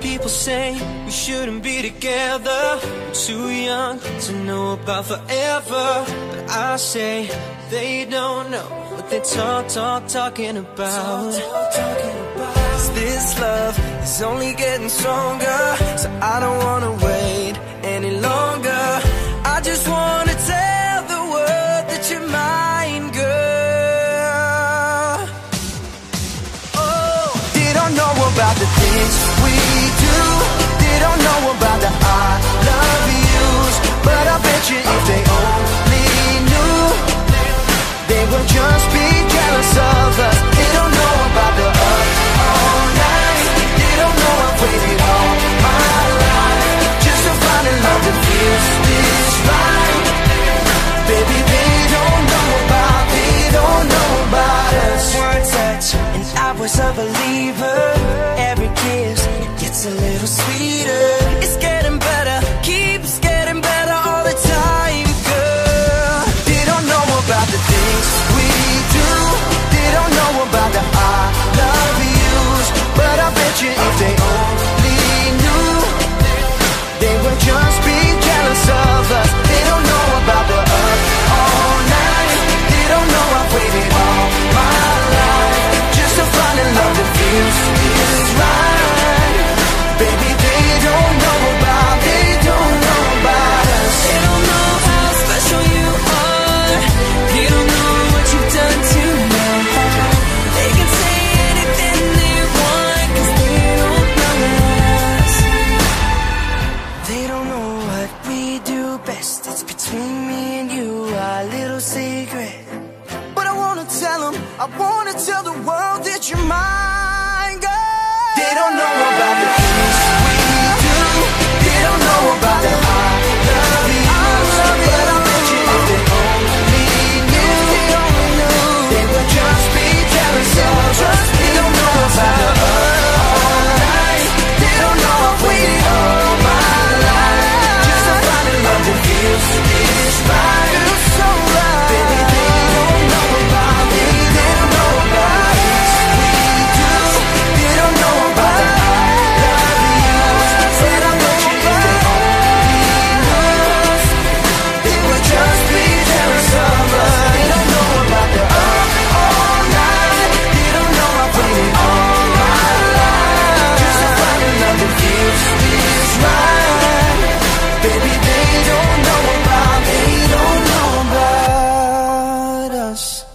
People say we shouldn't be together. We're too young to know about forever. But I say they don't know what they talk, talk, talking about. Talk, talk, talking about. This love is only getting stronger. So things we do. They don't know about the I love yous, but I bet you if they only knew, they would just be jealous of us. They don't know about the up all night. They don't know I've waited all my life just to find a love that feels this right. Baby, they don't know about, they don't know about us. One touch, and I was a believer a little sweet. secret, but I wanna tell them, I wanna tell the world. us